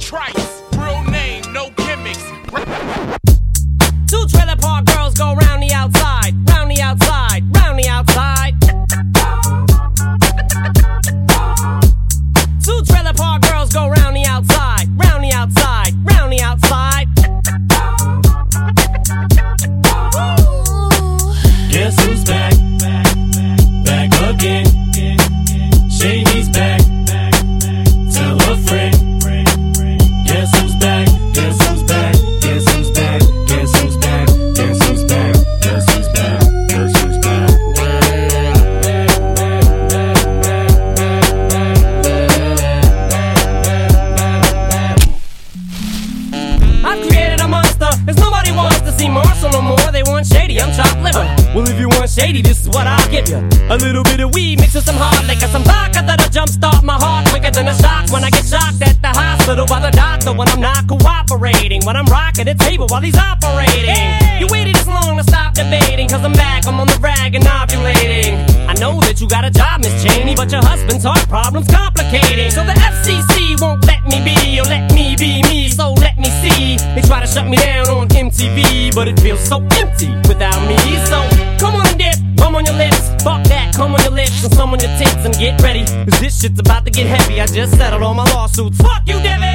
Trice, real name, no gimmicks. Shady, I'm chopped liver. Well, if you want shady, this is what I'll give you. A little bit of weed mixed with some hard liquor, some vodka that'll jumpstart my heart quicker than a shock when I get shocked at the hospital by the doctor when I'm not cooperating. When I'm rocking the table while he's operating. You waited this long to stop debating, cause I'm back, I'm on the rag and ovulating. I know that you got a job, Miss Cheney, but your husband's heart problem's complicating. So the FCC won't let me be, or let me be me, so let me see. They try to shut me down on MTV, but it feels so empty without me. So come on and dip, come on your lips, fuck that, come on your lips and some on your tits and get ready. Cause this shit's about to get heavy. I just settled all my lawsuits. Fuck you, Debbie!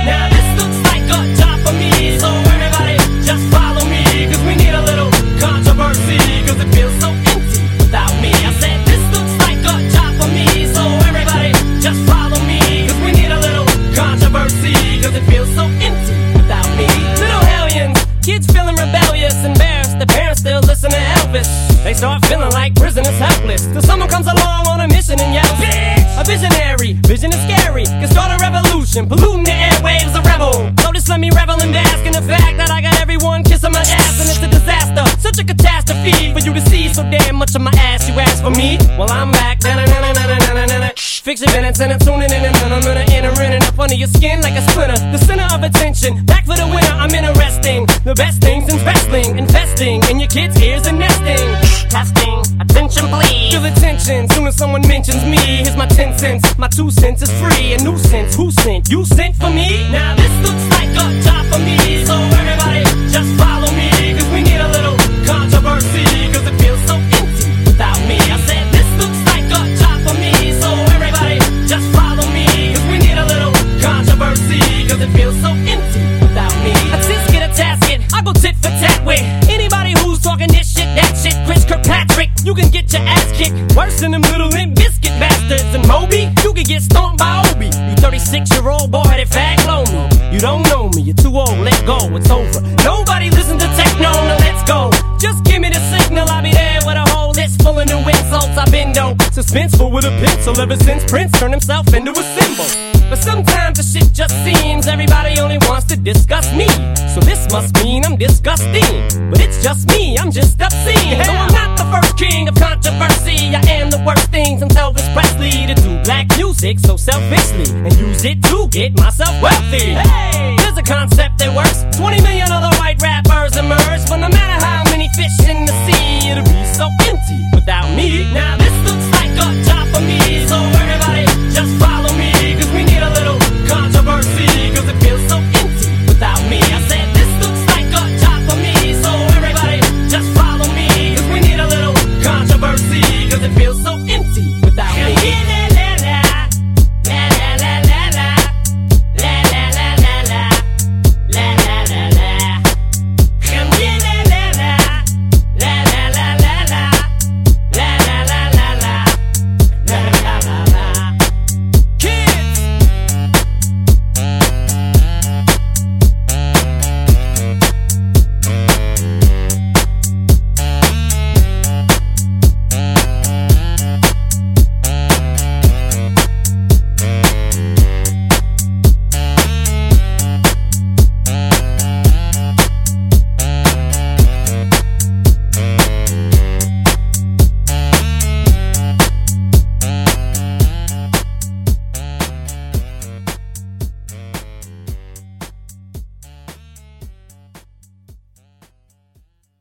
Kids feeling rebellious, embarrassed. The parents still listen to Elvis. They start feeling like prisoners helpless. Till someone comes along on a mission and yells, Bitch! A visionary, vision is scary. Can start a revolution, polluting the airwaves, a rebel. So just let me revel and bask in the fact that I got everyone kissing my ass and it's a disaster. Such a catastrophe for you to see so damn much of my ass. You ask for me? Well, I'm back. Fix your minutes and I'm tuning in and I'm gonna enter in and up under your skin like a splinter. The center of attention, back for the winner. I'm interesting. The best things in wrestling, investing in your kids' ears and nesting. Testing, attention please. Feel attention soon as someone mentions me. Here's my ten cents, my two cents is free. A nuisance, who sent? You sent for me? Now this looks like a job for me, so everybody just follow me. Your ass kicked worse than them little Limp Bizkit bastards. And Moby, you can get stomped by Obie. You 36 year old boy that fag low me. You don't know me, you're too old, let go, it's over. Nobody listen to techno, now let's go. Just give me the signal, I'll be there with a whole list full of new insults. I've been dope, suspenseful with a pencil ever since Prince turned himself into a symbol. But sometimes the shit just seems everybody only wants to discuss me. So this must mean I'm disgusting. But it's just me, I'm just obscene. Though I'm not the first king of controversy, I am the worst thing since Elvis Presley to do black music so selfishly and use it to get myself wealthy. Hey, there's a concept that works. 20 million other white rappers emerge, but no matter how many fish in the sea, it'll be so empty without me. Now this